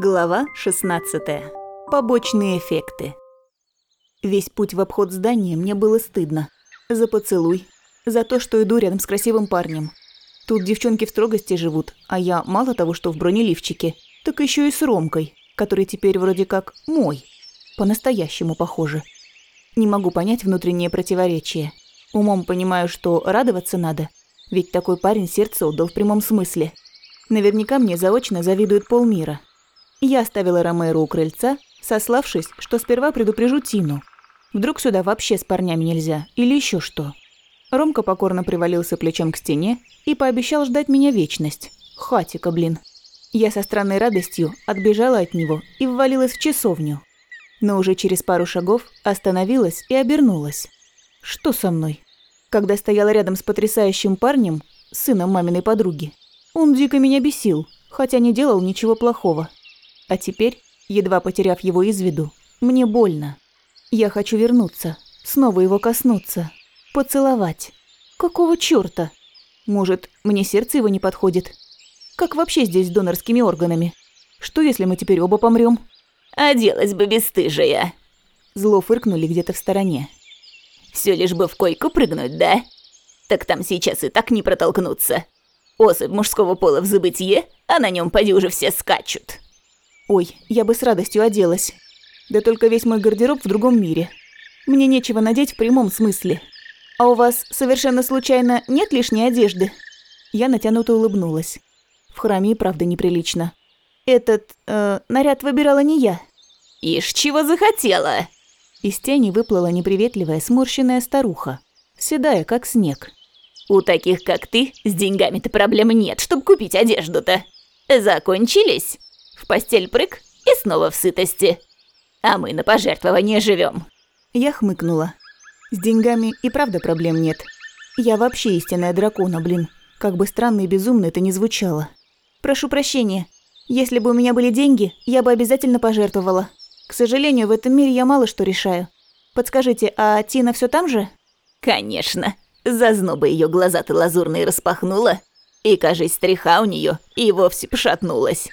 Глава 16. Побочные эффекты. Весь путь в обход здания мне было стыдно. За поцелуй, за то, что иду рядом с красивым парнем. Тут девчонки в строгости живут, а я мало того, что в бронеливчике, так еще и с Ромкой, который теперь вроде как мой. По-настоящему похоже. Не могу понять внутреннее противоречие. Умом понимаю, что радоваться надо, ведь такой парень сердце отдал в прямом смысле. Наверняка мне заочно завидует полмира. Я оставила Ромеро у крыльца, сославшись, что сперва предупрежу Тину. Вдруг сюда вообще с парнями нельзя, или еще что. Ромка покорно привалился плечом к стене и пообещал ждать меня вечность. Хатика, блин. Я со странной радостью отбежала от него и ввалилась в часовню. Но уже через пару шагов остановилась и обернулась. Что со мной? Когда стояла рядом с потрясающим парнем, сыном маминой подруги, он дико меня бесил, хотя не делал ничего плохого. А теперь, едва потеряв его из виду, мне больно. Я хочу вернуться, снова его коснуться, поцеловать. Какого чёрта? Может, мне сердце его не подходит? Как вообще здесь с донорскими органами? Что, если мы теперь оба помрём? «Оделась бы бесстыжая!» Зло фыркнули где-то в стороне. Все лишь бы в койку прыгнуть, да? Так там сейчас и так не протолкнуться. Особь мужского пола в забытье, а на нем поди уже все скачут. Ой, я бы с радостью оделась. Да только весь мой гардероб в другом мире. Мне нечего надеть в прямом смысле. А у вас совершенно случайно нет лишней одежды? Я натянуто улыбнулась. В храме и правда неприлично. Этот э, наряд выбирала не я. Ишь, чего захотела? Из тени выплыла неприветливая сморщенная старуха, седая как снег. У таких, как ты, с деньгами-то проблем нет, чтобы купить одежду-то. Закончились? В постель прыг и снова в сытости. А мы на пожертвование живем. Я хмыкнула. С деньгами и правда проблем нет. Я вообще истинная дракона, блин. Как бы странно и безумно это ни звучало. Прошу прощения. Если бы у меня были деньги, я бы обязательно пожертвовала. К сожалению, в этом мире я мало что решаю. Подскажите, а Тина все там же? Конечно. Зазноба ее глаза-то лазурные распахнула, и, кажись, стриха у нее и вовсе пошатнулась.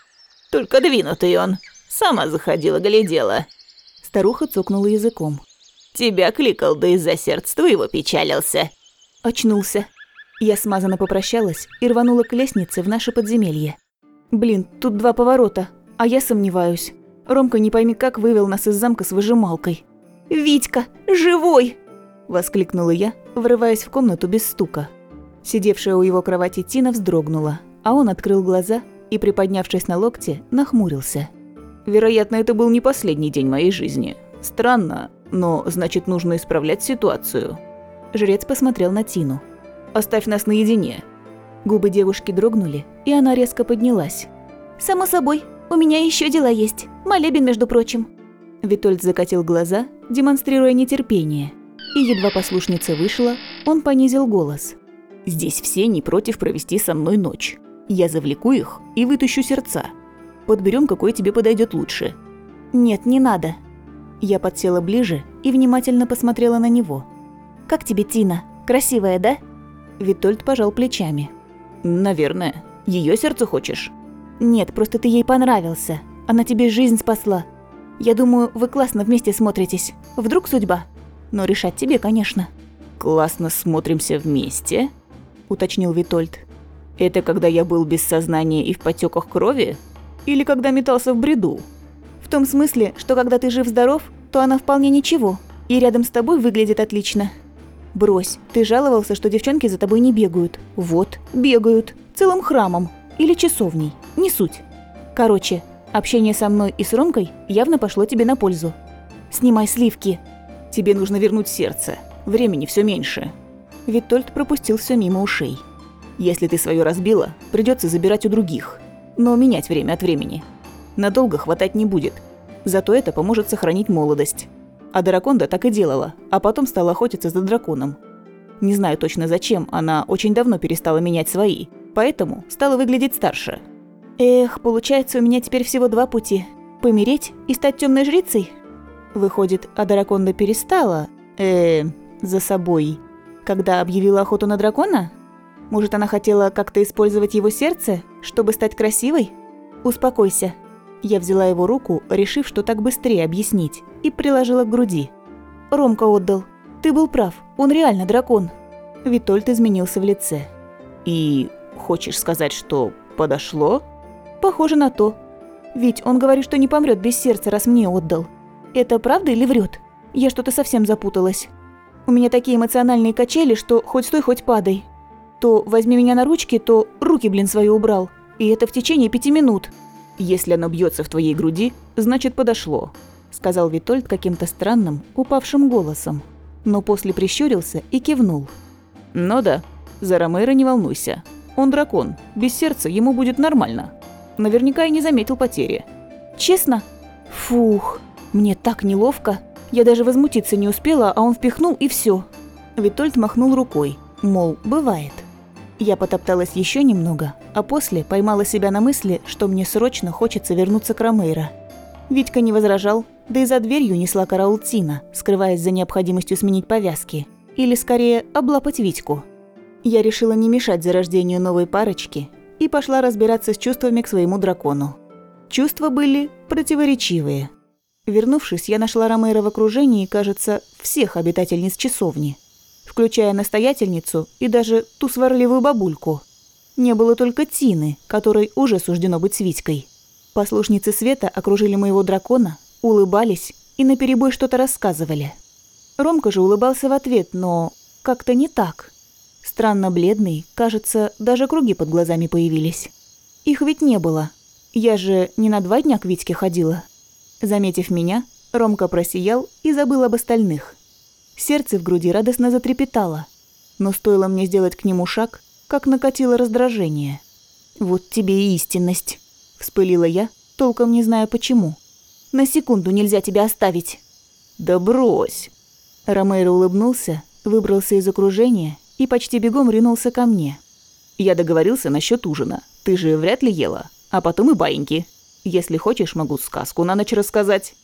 Только двинутый он. Сама заходила, глядела. Старуха цокнула языком. Тебя кликал, да из-за сердца твоего печалился. Очнулся. Я смазанно попрощалась и рванула к лестнице в наше подземелье. Блин, тут два поворота, а я сомневаюсь. Ромка не пойми как вывел нас из замка с выжималкой. «Витька, живой!» – воскликнула я, врываясь в комнату без стука. Сидевшая у его кровати Тина вздрогнула, а он открыл глаза и, приподнявшись на локте, нахмурился. «Вероятно, это был не последний день моей жизни. Странно, но значит, нужно исправлять ситуацию». Жрец посмотрел на Тину. «Оставь нас наедине». Губы девушки дрогнули, и она резко поднялась. «Само собой, у меня еще дела есть. Молебен, между прочим». Витольд закатил глаза, демонстрируя нетерпение – и едва послушница вышла, он понизил голос. «Здесь все не против провести со мной ночь. Я завлеку их и вытащу сердца. Подберем, какой тебе подойдет лучше». «Нет, не надо». Я подсела ближе и внимательно посмотрела на него. «Как тебе Тина? Красивая, да?» Витольд пожал плечами. «Наверное. Ее сердце хочешь?» «Нет, просто ты ей понравился. Она тебе жизнь спасла. Я думаю, вы классно вместе смотритесь. Вдруг судьба?» но решать тебе, конечно». «Классно смотримся вместе», — уточнил Витольд. «Это когда я был без сознания и в потеках крови? Или когда метался в бреду?» «В том смысле, что когда ты жив-здоров, то она вполне ничего, и рядом с тобой выглядит отлично. Брось, ты жаловался, что девчонки за тобой не бегают. Вот, бегают. Целым храмом. Или часовней. Не суть. Короче, общение со мной и с Ромкой явно пошло тебе на пользу. Снимай сливки, Тебе нужно вернуть сердце. Времени все меньше. Витольд пропустил все мимо ушей. Если ты свое разбила, придется забирать у других. Но менять время от времени. Надолго хватать не будет. Зато это поможет сохранить молодость. А Драконда так и делала, а потом стала охотиться за драконом. Не знаю точно зачем, она очень давно перестала менять свои, поэтому стала выглядеть старше. Эх, получается, у меня теперь всего два пути. Помереть и стать темной жрицей? Выходит, Адараконда перестала, э, за собой, когда объявила охоту на дракона? Может, она хотела как-то использовать его сердце, чтобы стать красивой? Успокойся. Я взяла его руку, решив, что так быстрее объяснить, и приложила к груди. «Ромка отдал. Ты был прав, он реально дракон». Витольд изменился в лице. И хочешь сказать, что подошло? «Похоже на то. Ведь он говорит, что не помрет без сердца, раз мне отдал. Это правда или врет? Я что-то совсем запуталась. У меня такие эмоциональные качели, что хоть стой, хоть падай. То возьми меня на ручки, то руки, блин, свои убрал. И это в течение пяти минут». Если оно бьется в твоей груди, значит подошло, сказал Витольд каким-то странным, упавшим голосом, но после прищурился и кивнул. Ну да, за Ромейро не волнуйся. Он дракон, без сердца ему будет нормально. Наверняка и не заметил потери. Честно? Фух, мне так неловко. Я даже возмутиться не успела, а он впихнул и все. Витольд махнул рукой, мол, бывает. Я потопталась еще немного, а после поймала себя на мысли, что мне срочно хочется вернуться к Ромейро. Витька не возражал, да и за дверью несла караул Тина, скрываясь за необходимостью сменить повязки. Или скорее, облапать Витьку. Я решила не мешать зарождению новой парочки и пошла разбираться с чувствами к своему дракону. Чувства были противоречивые. Вернувшись, я нашла Ромейро в окружении, кажется, всех обитательниц часовни – включая настоятельницу и даже ту сварливую бабульку. Не было только Тины, которой уже суждено быть с Витькой. Послушницы Света окружили моего дракона, улыбались и наперебой что-то рассказывали. Ромка же улыбался в ответ, но как-то не так. Странно бледный, кажется, даже круги под глазами появились. Их ведь не было. Я же не на два дня к Витьке ходила. Заметив меня, Ромка просиял и забыл об остальных. Сердце в груди радостно затрепетало. Но стоило мне сделать к нему шаг, как накатило раздражение. «Вот тебе и истинность», – вспылила я, толком не зная почему. «На секунду нельзя тебя оставить». «Да брось!» Ромейро улыбнулся, выбрался из окружения и почти бегом ринулся ко мне. «Я договорился насчет ужина. Ты же вряд ли ела. А потом и баиньки. Если хочешь, могу сказку на ночь рассказать».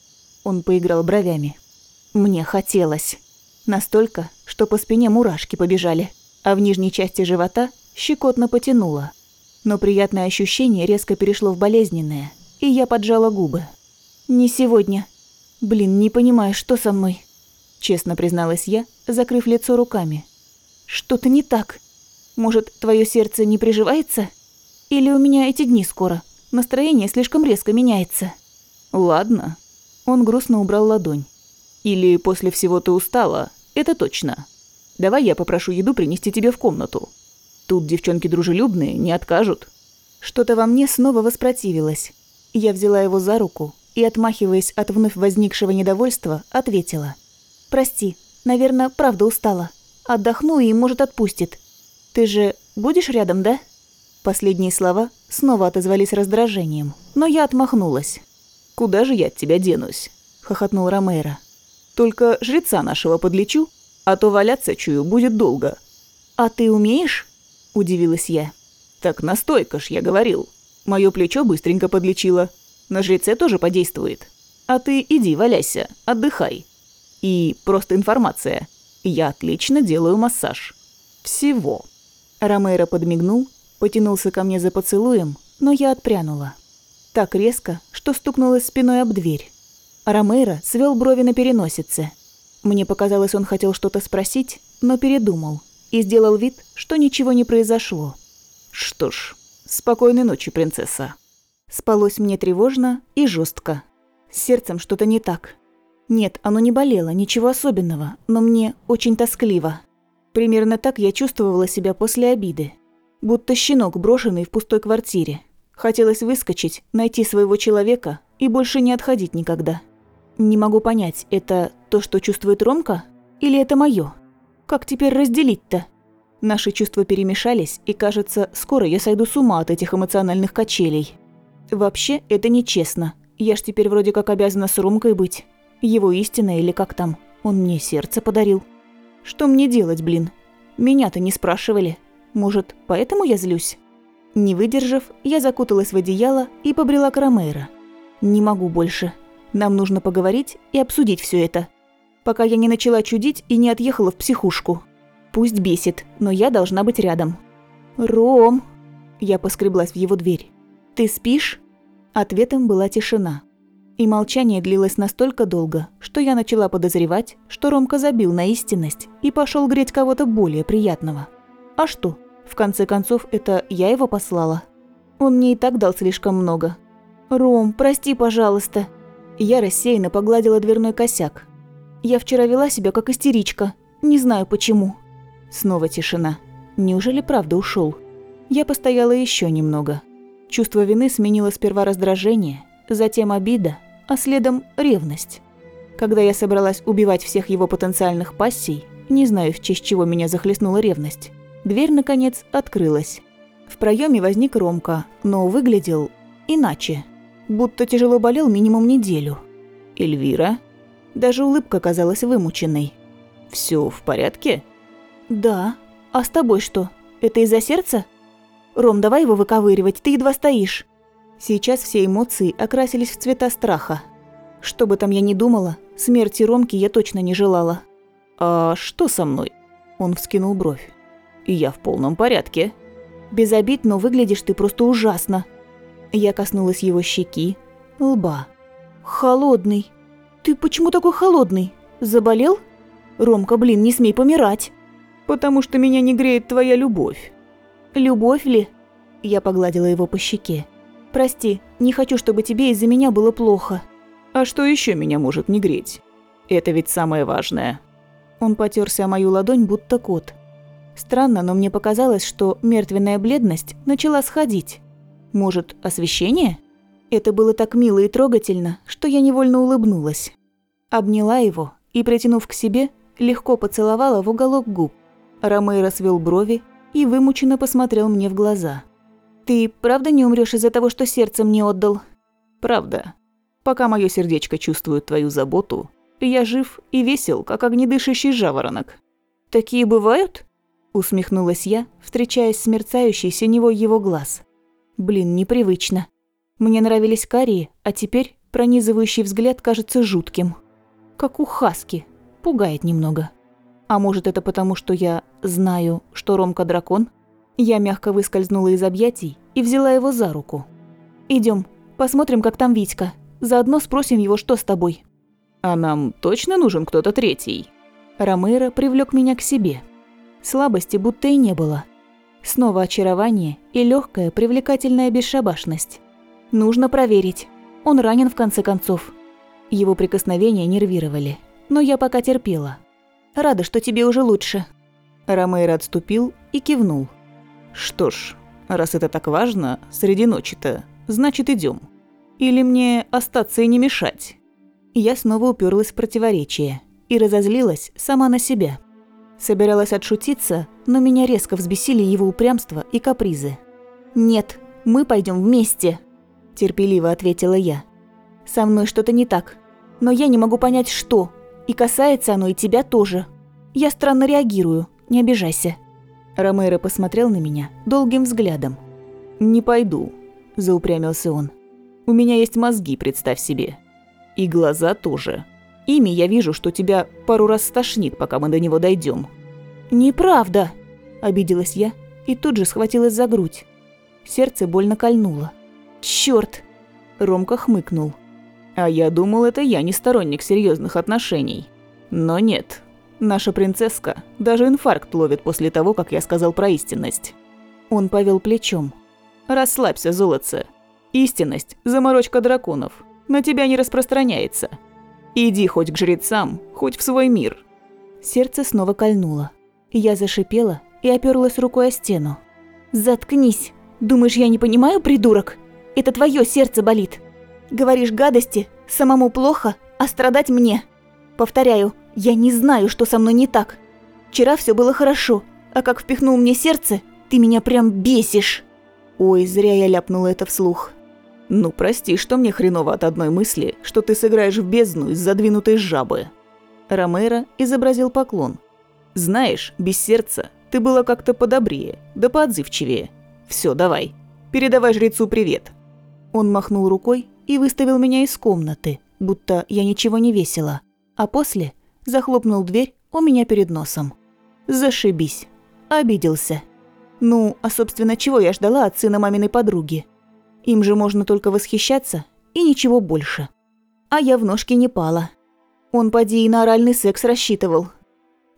Он поиграл бровями. «Мне хотелось». Настолько, что по спине мурашки побежали, а в нижней части живота щекотно потянуло. Но приятное ощущение резко перешло в болезненное, и я поджала губы. «Не сегодня. Блин, не понимаю, что со мной?» Честно призналась я, закрыв лицо руками. «Что-то не так. Может, твое сердце не приживается? Или у меня эти дни скоро? Настроение слишком резко меняется». «Ладно». Он грустно убрал ладонь. Или после всего ты устала, это точно. Давай я попрошу еду принести тебе в комнату. Тут девчонки дружелюбные, не откажут». Что-то во мне снова воспротивилось. Я взяла его за руку и, отмахиваясь от вновь возникшего недовольства, ответила. «Прости, наверное, правда устала. Отдохну и, может, отпустит. Ты же будешь рядом, да?» Последние слова снова отозвались раздражением, но я отмахнулась. «Куда же я от тебя денусь?» – хохотнул Ромейро. Только жреца нашего подлечу, а то валяться, чую, будет долго». «А ты умеешь?» – удивилась я. «Так настойка ж, я говорил. Моё плечо быстренько подлечило. На жреце тоже подействует. А ты иди, валяйся, отдыхай. И просто информация. Я отлично делаю массаж. Всего». Ромейро подмигнул, потянулся ко мне за поцелуем, но я отпрянула. Так резко, что стукнулась спиной об дверь. Ромейро свел брови на переносице. Мне показалось, он хотел что-то спросить, но передумал и сделал вид, что ничего не произошло. «Что ж, спокойной ночи, принцесса». Спалось мне тревожно и жестко. С сердцем что-то не так. Нет, оно не болело, ничего особенного, но мне очень тоскливо. Примерно так я чувствовала себя после обиды. Будто щенок, брошенный в пустой квартире. Хотелось выскочить, найти своего человека и больше не отходить никогда. Не могу понять, это то, что чувствует Ромка? Или это моё? Как теперь разделить-то? Наши чувства перемешались, и кажется, скоро я сойду с ума от этих эмоциональных качелей. Вообще, это нечестно. Я ж теперь вроде как обязана с Ромкой быть. Его истина или как там. Он мне сердце подарил. Что мне делать, блин? Меня-то не спрашивали. Может, поэтому я злюсь? Не выдержав, я закуталась в одеяло и побрела к Ромейро. Не могу больше. Нам нужно поговорить и обсудить все это. Пока я не начала чудить и не отъехала в психушку. Пусть бесит, но я должна быть рядом. «Ром!» Я поскреблась в его дверь. «Ты спишь?» Ответом была тишина. И молчание длилось настолько долго, что я начала подозревать, что Ромка забил на истинность и пошел греть кого-то более приятного. А что? В конце концов, это я его послала. Он мне и так дал слишком много. «Ром, прости, пожалуйста». Я рассеянно погладила дверной косяк. Я вчера вела себя как истеричка. Не знаю почему. Снова тишина. Неужели правда ушел? Я постояла еще немного. Чувство вины сменило сперва раздражение, затем обида, а следом ревность. Когда я собралась убивать всех его потенциальных пассий, не знаю, в честь чего меня захлестнула ревность, дверь, наконец, открылась. В проеме возник Ромка, но выглядел иначе. Будто тяжело болел минимум неделю. «Эльвира?» Даже улыбка казалась вымученной. Все в порядке?» «Да. А с тобой что? Это из-за сердца?» «Ром, давай его выковыривать, ты едва стоишь». Сейчас все эмоции окрасились в цвета страха. Что бы там я ни думала, смерти Ромки я точно не желала. «А что со мной?» Он вскинул бровь. «Я в полном порядке». «Без обид, но выглядишь ты просто ужасно». Я коснулась его щеки, лба. «Холодный. Ты почему такой холодный? Заболел?» «Ромка, блин, не смей помирать!» «Потому что меня не греет твоя любовь». «Любовь ли?» Я погладила его по щеке. «Прости, не хочу, чтобы тебе из-за меня было плохо». «А что еще меня может не греть? Это ведь самое важное». Он потерся о мою ладонь, будто кот. Странно, но мне показалось, что мертвенная бледность начала сходить. Может, освещение? Это было так мило и трогательно, что я невольно улыбнулась. Обняла его и, притянув к себе, легко поцеловала в уголок губ. Ромейро свел брови и вымученно посмотрел мне в глаза. «Ты правда не умрёшь из-за того, что сердце мне отдал?» «Правда. Пока моё сердечко чувствует твою заботу, я жив и весел, как огнедышащий жаворонок». «Такие бывают?» Усмехнулась я, встречаясь с мерцающей синевой его глаз. Блин, непривычно. Мне нравились карие, а теперь пронизывающий взгляд кажется жутким. Как у Хаски. Пугает немного. А может, это потому, что я знаю, что Ромка дракон? Я мягко выскользнула из объятий и взяла его за руку. Идем, посмотрим, как там Витька. Заодно спросим его, что с тобой. А нам точно нужен кто-то третий? Ромейро привлек меня к себе. Слабости будто и не было. Снова очарование и легкая привлекательная бесшабашность. Нужно проверить. Он ранен в конце концов. Его прикосновения нервировали, но я пока терпела. Рада, что тебе уже лучше. Ромейро отступил и кивнул. Что ж, раз это так важно, среди ночи-то, значит идем. Или мне остаться и не мешать? Я снова уперлась в противоречие и разозлилась сама на себя. Собиралась отшутиться, но меня резко взбесили его упрямство и капризы. «Нет, мы пойдем вместе», – терпеливо ответила я. «Со мной что-то не так, но я не могу понять, что, и касается оно и тебя тоже. Я странно реагирую, не обижайся». Ромеро посмотрел на меня долгим взглядом. «Не пойду», – заупрямился он. «У меня есть мозги, представь себе. И глаза тоже. Ими я вижу, что тебя пару раз стошнит, пока мы до него дойдем. «Неправда!» – обиделась я и тут же схватилась за грудь. Сердце больно кольнуло. «Чёрт!» – Ромка хмыкнул. «А я думал, это я не сторонник серьезных отношений. Но нет. Наша принцесска даже инфаркт ловит после того, как я сказал про истинность». Он повел плечом. «Расслабься, золотце. Истинность – заморочка драконов. На тебя не распространяется. Иди хоть к жрецам, хоть в свой мир». Сердце снова кольнуло. Я зашипела и оперлась рукой о стену. «Заткнись! Думаешь, я не понимаю, придурок? Это твое сердце болит. Говоришь гадости, самому плохо, а страдать мне. Повторяю, я не знаю, что со мной не так. Вчера все было хорошо, а как впихнул мне сердце, ты меня прям бесишь». Ой, зря я ляпнула это вслух. «Ну, прости, что мне хреново от одной мысли, что ты сыграешь в бездну из задвинутой жабы». Ромеро изобразил поклон. «Знаешь, без сердца ты была как-то подобрее, да поотзывчивее. Все, давай, передавай жрецу привет». Он махнул рукой и выставил меня из комнаты, будто я ничего не весила, а после захлопнул дверь у меня перед носом. Зашибись. Обиделся. Ну, а собственно, чего я ждала от сына маминой подруги? Им же можно только восхищаться и ничего больше. А я в ножки не пала. Он поди и на оральный секс рассчитывал.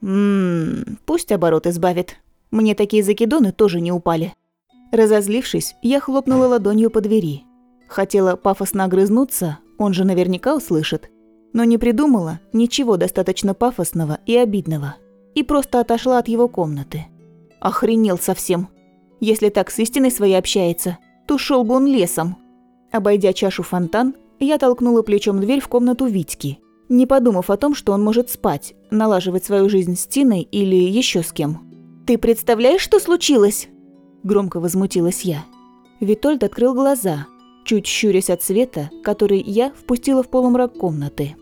Ммм, пусть оборот избавит. Мне такие закидоны тоже не упали. Разозлившись, я хлопнула ладонью по двери. Хотела пафосно огрызнуться, он же наверняка услышит. Но не придумала ничего достаточно пафосного и обидного. И просто отошла от его комнаты. Охренел совсем. Если так с истиной своей общается, то шел бы он лесом. Обойдя чашу фонтан, я толкнула плечом дверь в комнату Витьки, не подумав о том, что он может спать, налаживать свою жизнь с Тиной или еще с кем. «Ты представляешь, что случилось?» Громко возмутилась я. Витольд открыл глаза, чуть щурясь от света, который я впустила в полумрак комнаты.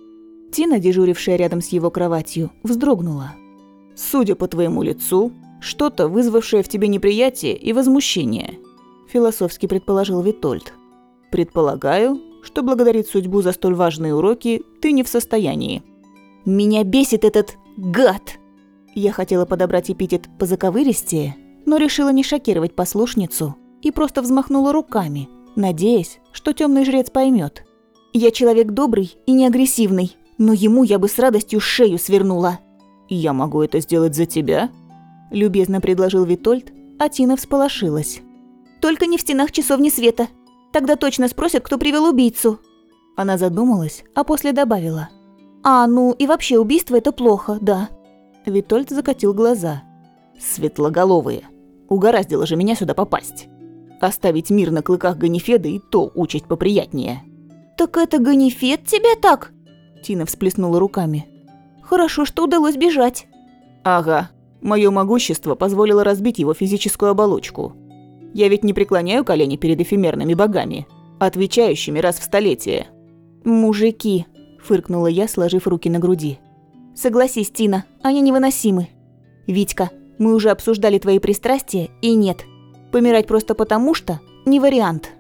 Тина, дежурившая рядом с его кроватью, вздрогнула. «Судя по твоему лицу, что-то, вызвавшее в тебе неприятие и возмущение», философски предположил Витольд. «Предполагаю, что благодарить судьбу за столь важные уроки ты не в состоянии». «Меня бесит этот гад!» Я хотела подобрать эпитет позаковыристее, но решила не шокировать послушницу и просто взмахнула руками, надеясь, что темный жрец поймет. «Я человек добрый и не агрессивный, но ему я бы с радостью шею свернула». «Я могу это сделать за тебя?» – любезно предложил Витольд, а Тина всполошилась. «Только не в стенах часовни света. Тогда точно спросят, кто привел убийцу». Она задумалась, а после добавила. «А, ну и вообще убийство – это плохо, да». Витольд закатил глаза. «Светлоголовые. Угораздило же меня сюда попасть. Оставить мир на клыках Ганифеда и то участь поприятнее». «Так это Ганифед тебя так?» Тина всплеснула руками. «Хорошо, что удалось бежать». «Ага. Мое могущество позволило разбить его физическую оболочку. Я ведь не преклоняю колени перед эфемерными богами, отвечающими раз в столетие». «Мужики», – фыркнула я, сложив руки на груди. «Согласись, Тина, они невыносимы. Витька, мы уже обсуждали твои пристрастия, и нет. Помирать просто потому что – не вариант.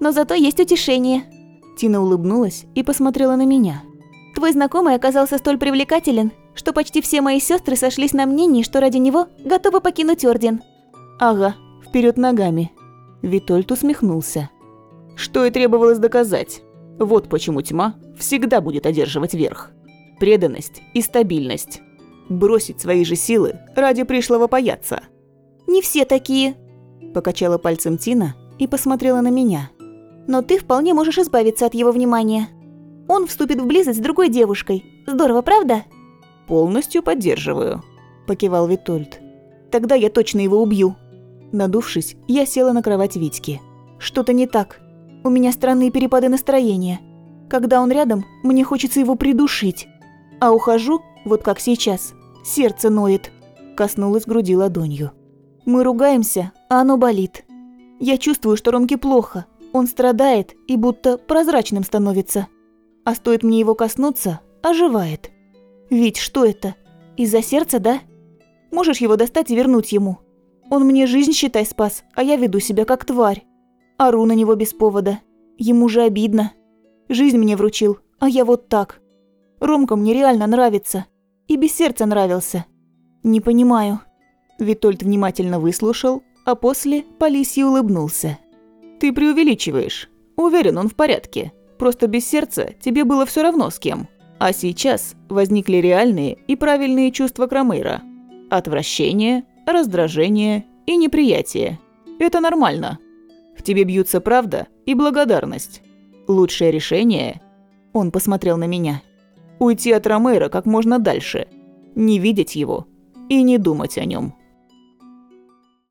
Но зато есть утешение». Тина улыбнулась и посмотрела на меня. «Твой знакомый оказался столь привлекателен, что почти все мои сестры сошлись на мнении, что ради него готовы покинуть Орден». «Ага, вперед ногами». Витольд усмехнулся. «Что и требовалось доказать. Вот почему тьма всегда будет одерживать верх. Преданность и стабильность. Бросить свои же силы ради пришлого паяться». «Не все такие», – покачала пальцем Тина и посмотрела на меня. «Но ты вполне можешь избавиться от его внимания. Он вступит в близость с другой девушкой. Здорово, правда?» «Полностью поддерживаю», – покивал Витольд. «Тогда я точно его убью». Надувшись, я села на кровать Витьки. Что-то не так. У меня странные перепады настроения. Когда он рядом, мне хочется его придушить. А ухожу, вот как сейчас, сердце ноет. Коснулась груди ладонью. Мы ругаемся, а оно болит. Я чувствую, что Ромке плохо. Он страдает и будто прозрачным становится. А стоит мне его коснуться, оживает. Ведь что это? Из-за сердца, да? Можешь его достать и вернуть ему. Он мне жизнь, считай, спас, а я веду себя как тварь. Ору на него без повода. Ему же обидно. Жизнь мне вручил, а я вот так. Ромка мне реально нравится. И без сердца нравился. Не понимаю. Витольд внимательно выслушал, а после Полисий улыбнулся. «Ты преувеличиваешь. Уверен, он в порядке. Просто без сердца тебе было все равно с кем. А сейчас возникли реальные и правильные чувства Крамейра. Отвращение, раздражение и неприятие. Это нормально. В тебе бьются правда и благодарность. Лучшее решение – он посмотрел на меня – уйти от Ромейра как можно дальше, не видеть его и не думать о нем.